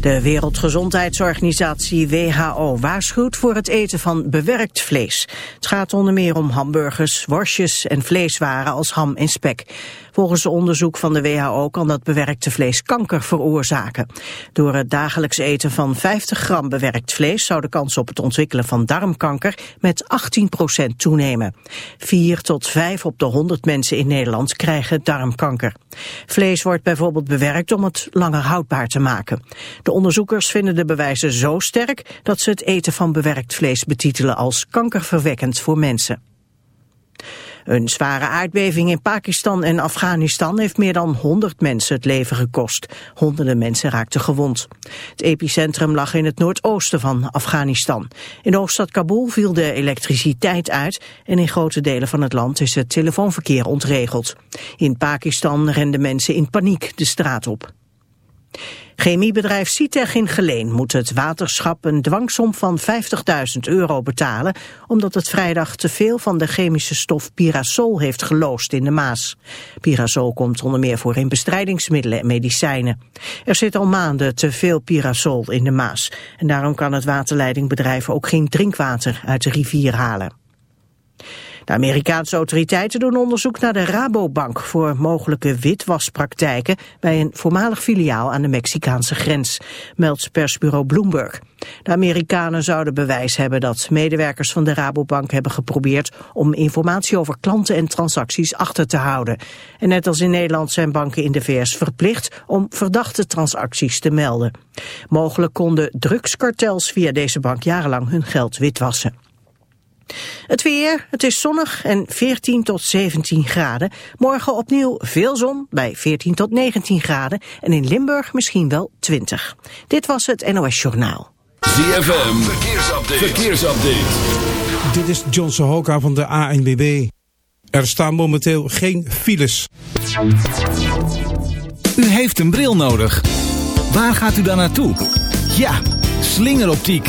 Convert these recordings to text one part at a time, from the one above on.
De Wereldgezondheidsorganisatie WHO waarschuwt voor het eten van bewerkt vlees. Het gaat onder meer om hamburgers, worstjes en vleeswaren als ham en spek. Volgens onderzoek van de WHO kan dat bewerkte vlees kanker veroorzaken. Door het dagelijks eten van 50 gram bewerkt vlees zou de kans op het ontwikkelen van darmkanker met 18% toenemen. 4 tot 5 op de 100 mensen in Nederland krijgen darmkanker. Vlees wordt bijvoorbeeld bewerkt om het langer houdbaar te maken. De onderzoekers vinden de bewijzen zo sterk dat ze het eten van bewerkt vlees betitelen als kankerverwekkend voor mensen. Een zware aardbeving in Pakistan en Afghanistan heeft meer dan 100 mensen het leven gekost. Honderden mensen raakten gewond. Het epicentrum lag in het noordoosten van Afghanistan. In de hoofdstad Kabul viel de elektriciteit uit en in grote delen van het land is het telefoonverkeer ontregeld. In Pakistan renden mensen in paniek de straat op. Chemiebedrijf Citech in Geleen moet het waterschap een dwangsom van 50.000 euro betalen, omdat het vrijdag te veel van de chemische stof pirasol heeft geloosd in de Maas. Pirasol komt onder meer voor in bestrijdingsmiddelen en medicijnen. Er zit al maanden te veel pirasol in de Maas en daarom kan het waterleidingbedrijf ook geen drinkwater uit de rivier halen. De Amerikaanse autoriteiten doen onderzoek naar de Rabobank voor mogelijke witwaspraktijken bij een voormalig filiaal aan de Mexicaanse grens, meldt persbureau Bloomberg. De Amerikanen zouden bewijs hebben dat medewerkers van de Rabobank hebben geprobeerd om informatie over klanten en transacties achter te houden. En net als in Nederland zijn banken in de VS verplicht om verdachte transacties te melden. Mogelijk konden drugskartels via deze bank jarenlang hun geld witwassen. Het weer, het is zonnig en 14 tot 17 graden. Morgen opnieuw veel zon bij 14 tot 19 graden. En in Limburg misschien wel 20. Dit was het NOS Journaal. ZFM, verkeersupdate. verkeersupdate. Dit is John Sohoka van de ANWB. Er staan momenteel geen files. U heeft een bril nodig. Waar gaat u dan naartoe? Ja, slingeroptiek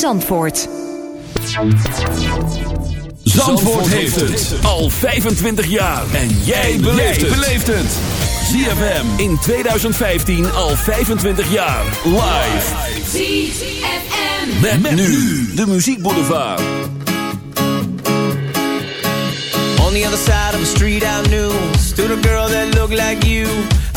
Zandvoort. Zandvoort heeft het al 25 jaar. En jij beleeft het. ZFM in 2015 al 25 jaar. Live. ZFM. Met, met nu de Muziekboulevard. On the other side of the street I knew Stood a girl that looked like you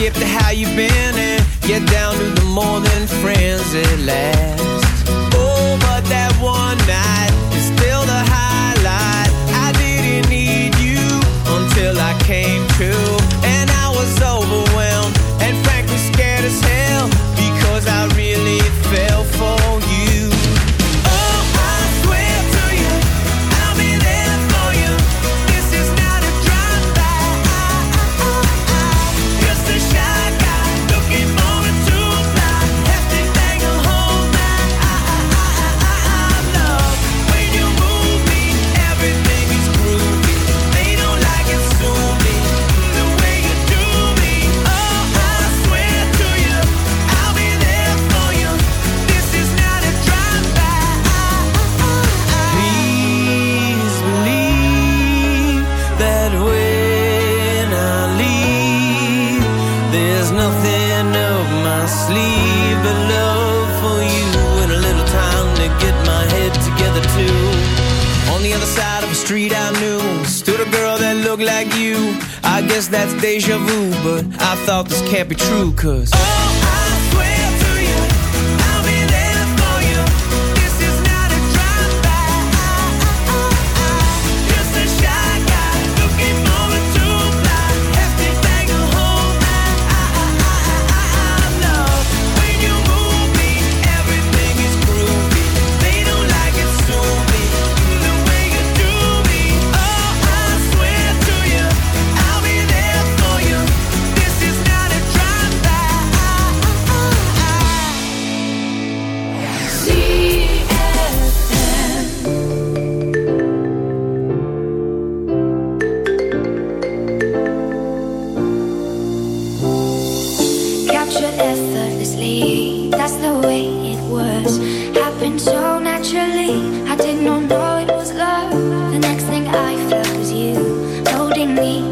skip to how you've been and get down to the more than friends at last. Oh, but that one night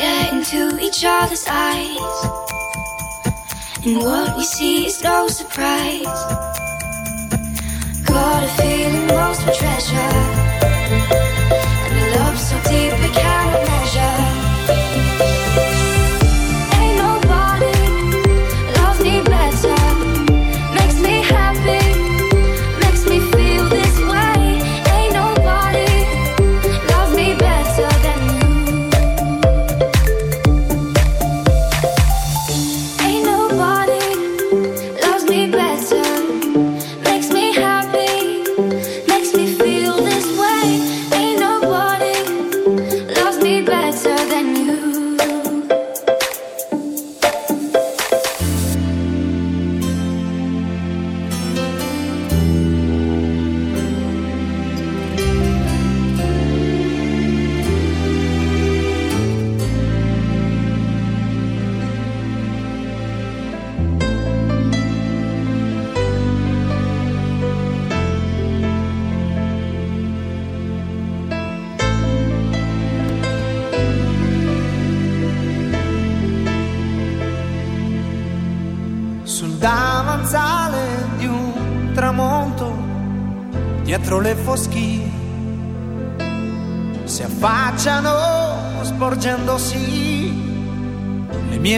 stare into each other's eyes. And what we see is no surprise. Got a feeling most of treasure. And a love so deep we cannot measure.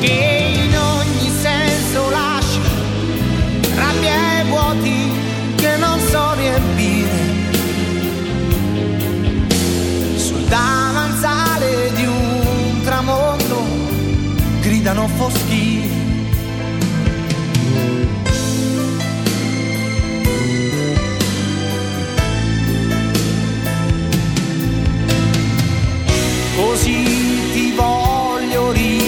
che in ogni senso lasci rabbia e vuoti che non so riempire. Sul davanzale di un tramonto gridano foschi. Così ti voglio ricordare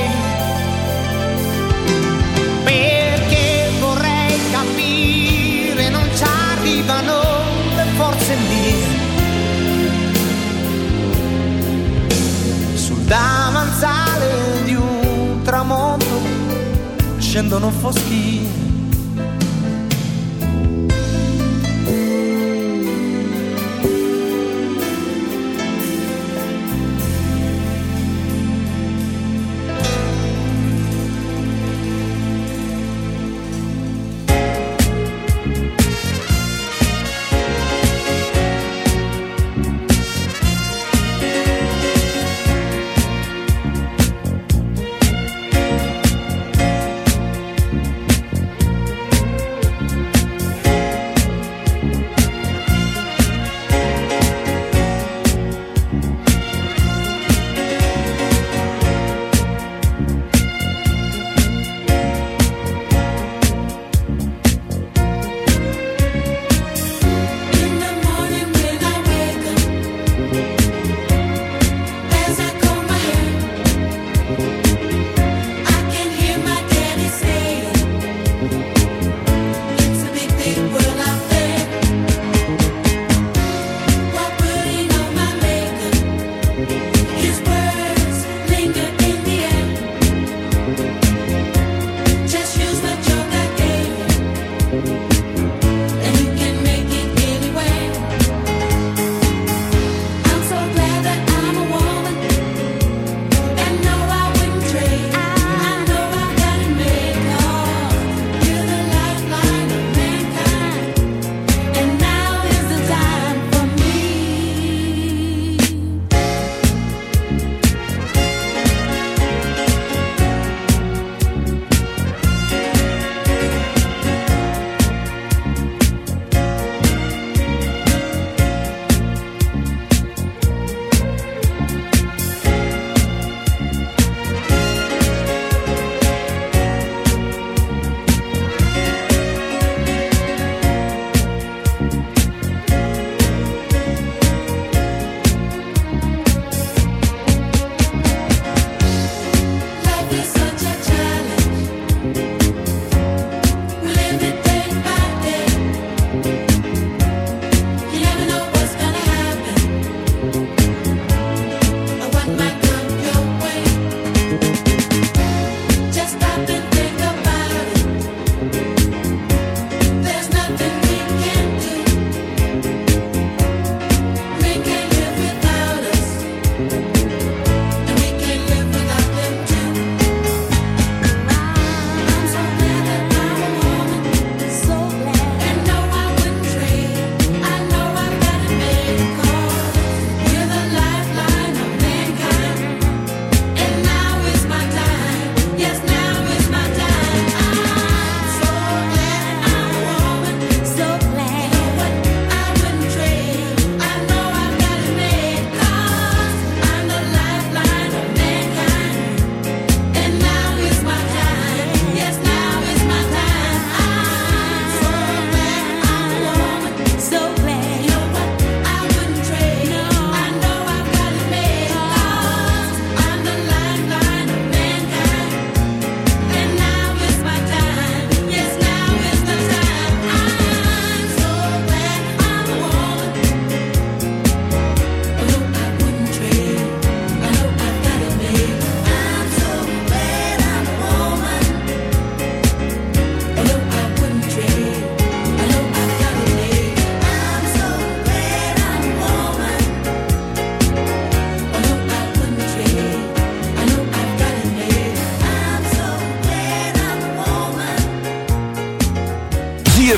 Mie. Sul davanzale di un tramonto scendono foschi.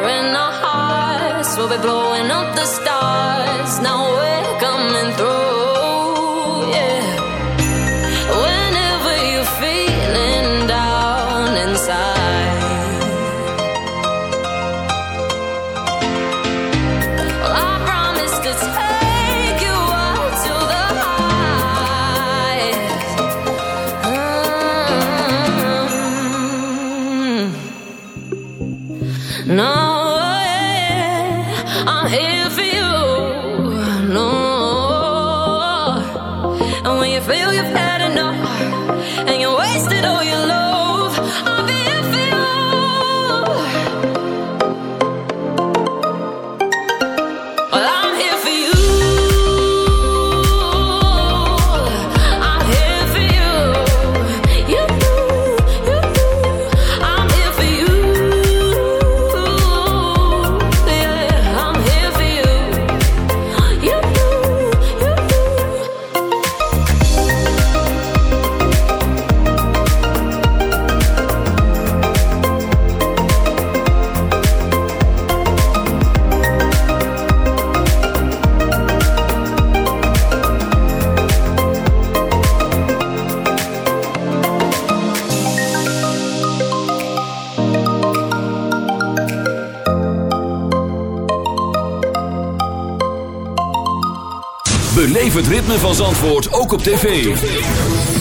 tearing our hearts. We'll be blowing up the stars. Now we're ritme van Zandvoort ook op tv.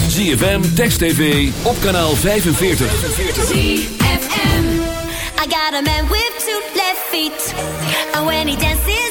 ZFM, Text TV, op kanaal 45. ZFM, I got a man with two left feet. And when he dances...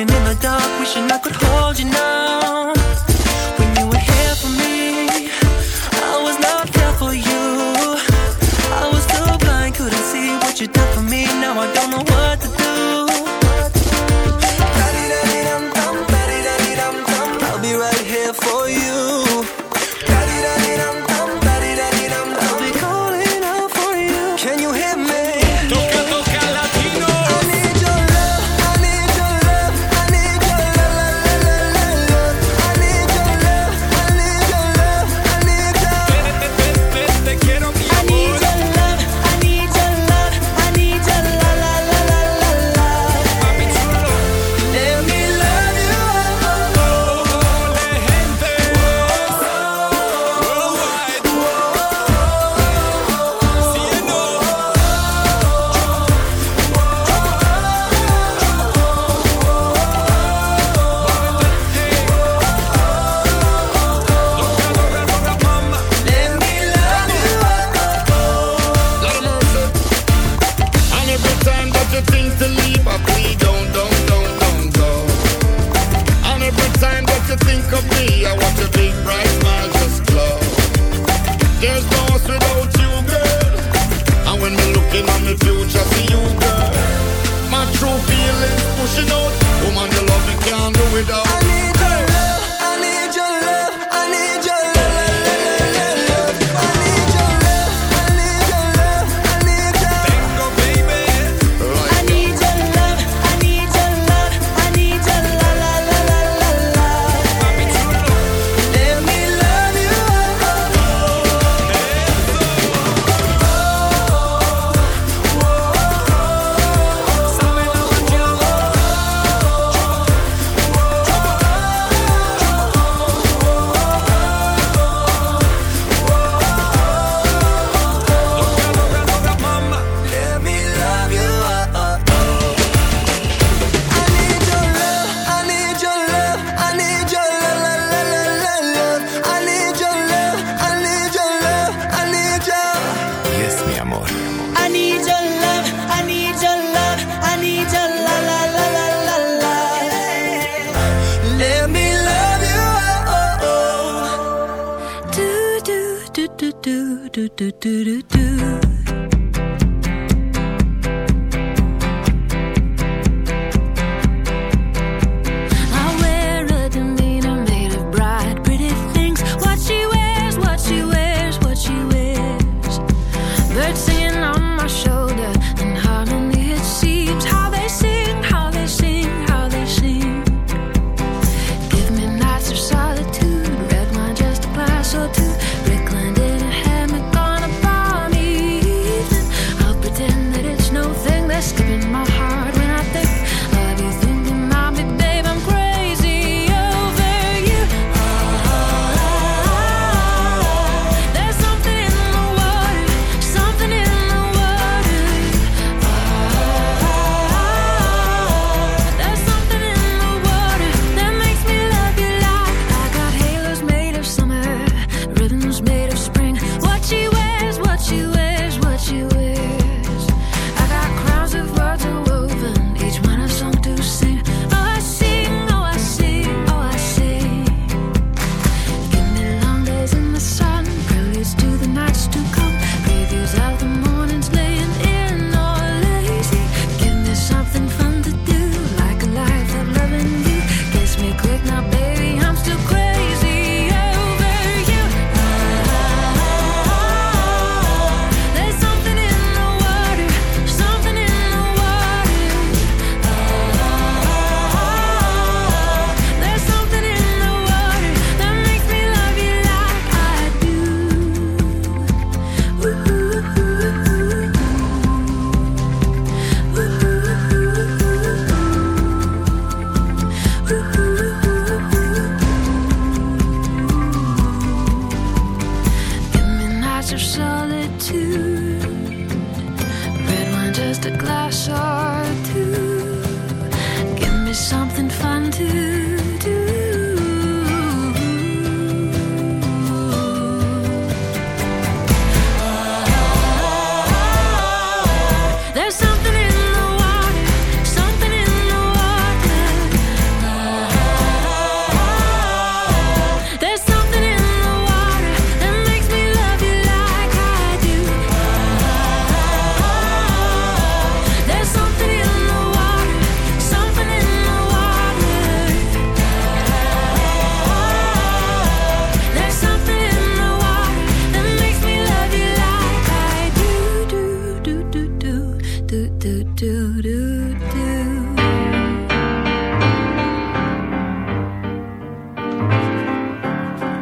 walking in the dark, wishing I could hold you now.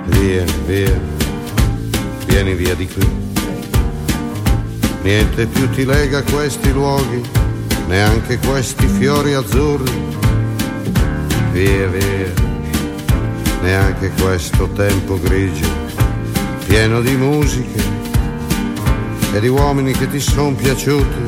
Vieni, via, vieni via di qui. Niente più ti lega questi luoghi, neanche questi fiori azzurri. Via, via, neanche questo tempo grigio, pieno di musiche e di uomini che ti sono piaciuti.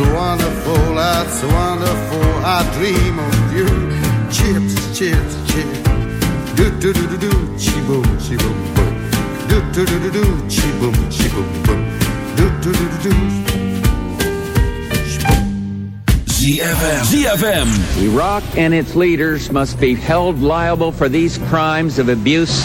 It's wonderful, that's wonderful. I dream of you. Chips, chips, chips. Do do do do do, chi boom, chi boom boom. Do do do do do, chi boom, chi boom boom. Do do do do do. ZFM. ZFM. Iraq and its leaders must be held liable for these crimes of abuse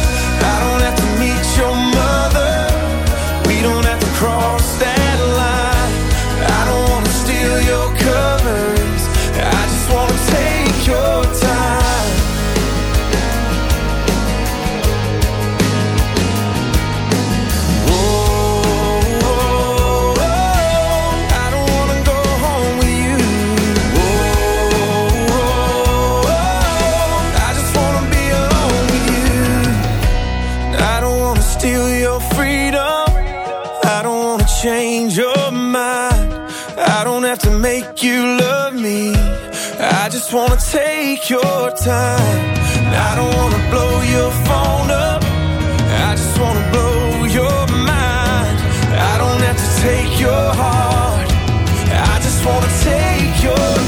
Steal your freedom. I don't wanna change your mind. I don't have to make you love me. I just wanna take your time. I don't wanna blow your phone up. I just wanna blow your mind. I don't have to take your heart. I just wanna take your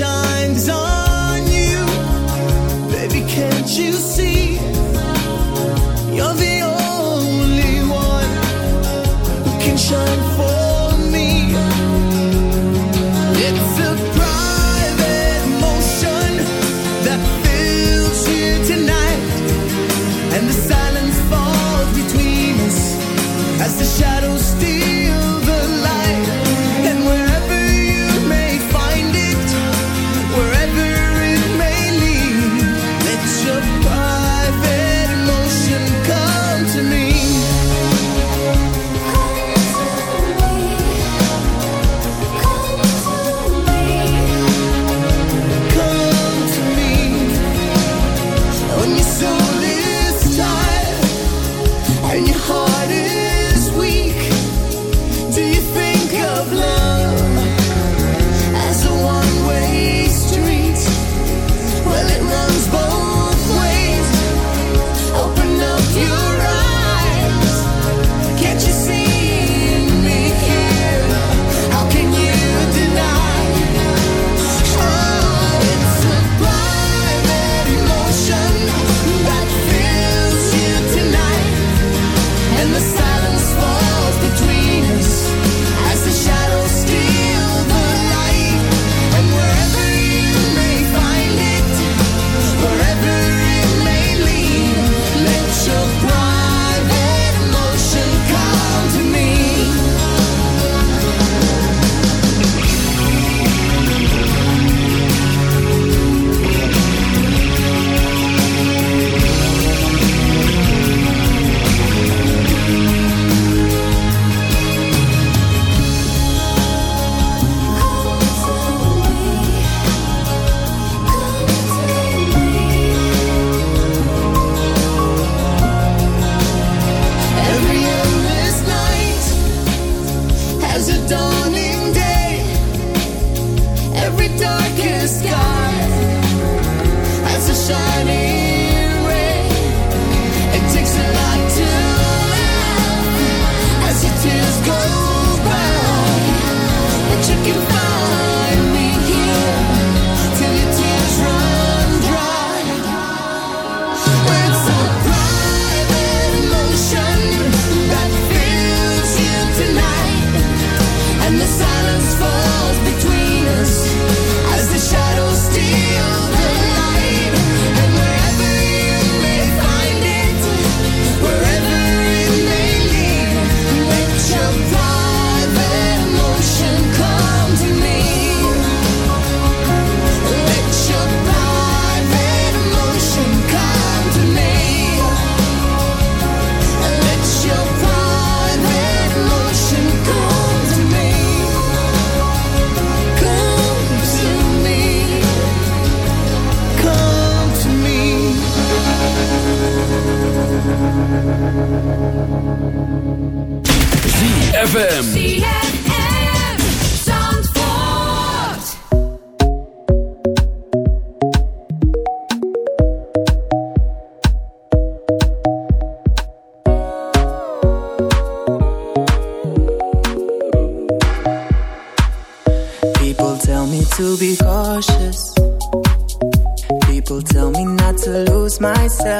and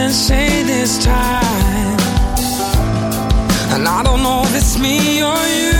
can say this time. And I don't know if it's me or you.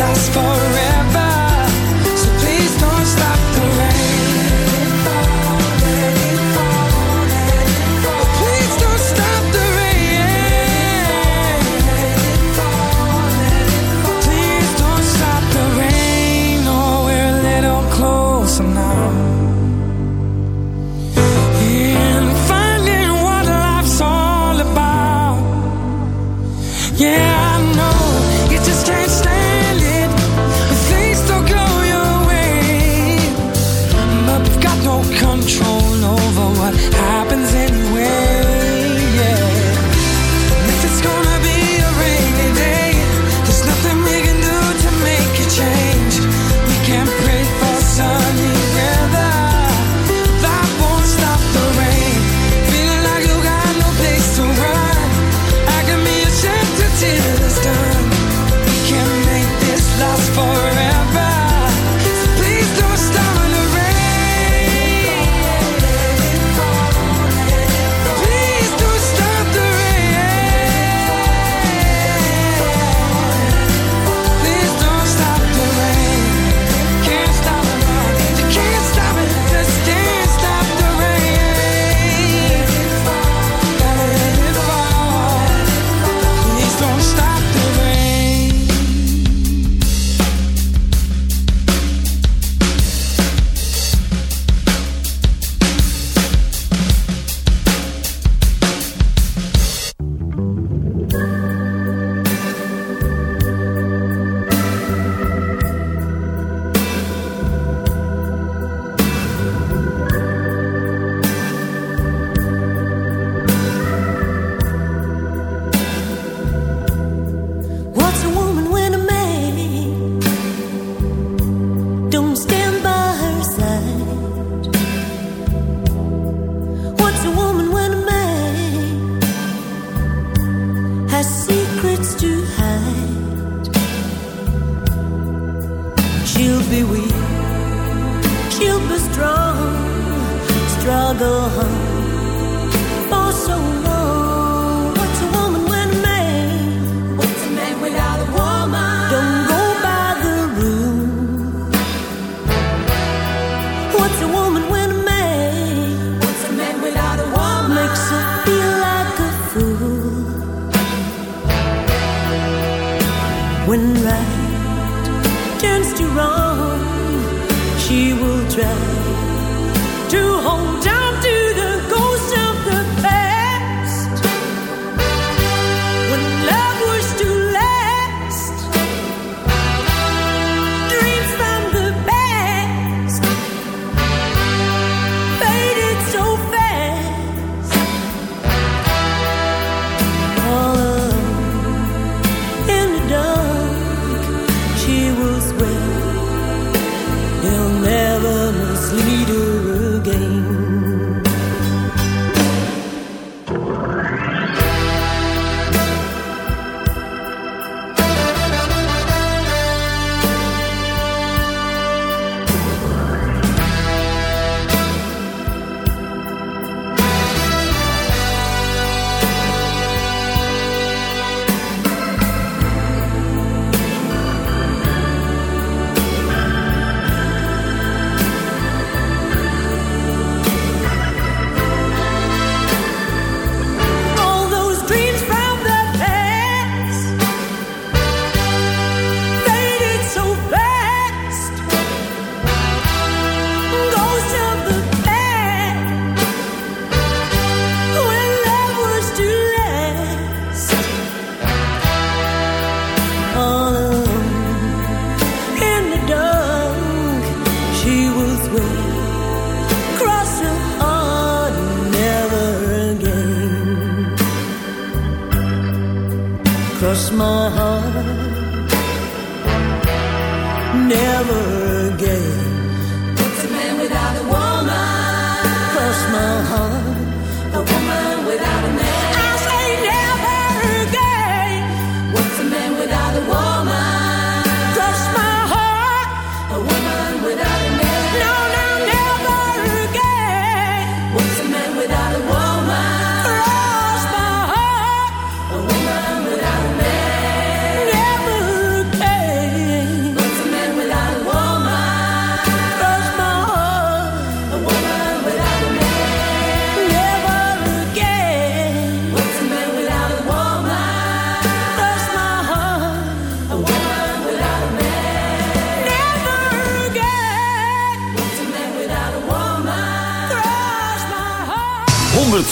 last forever.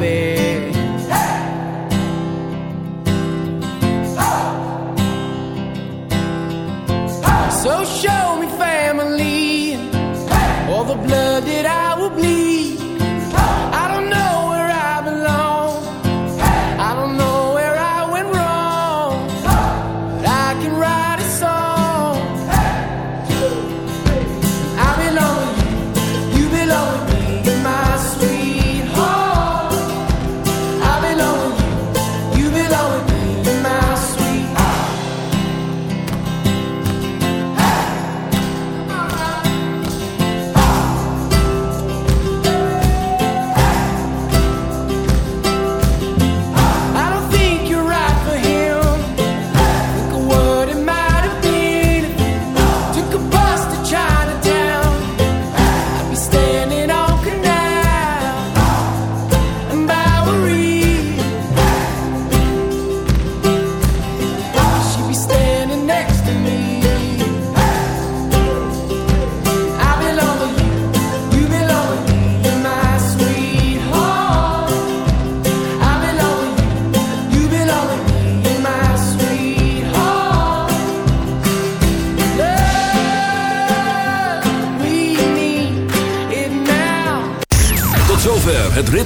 bed. So.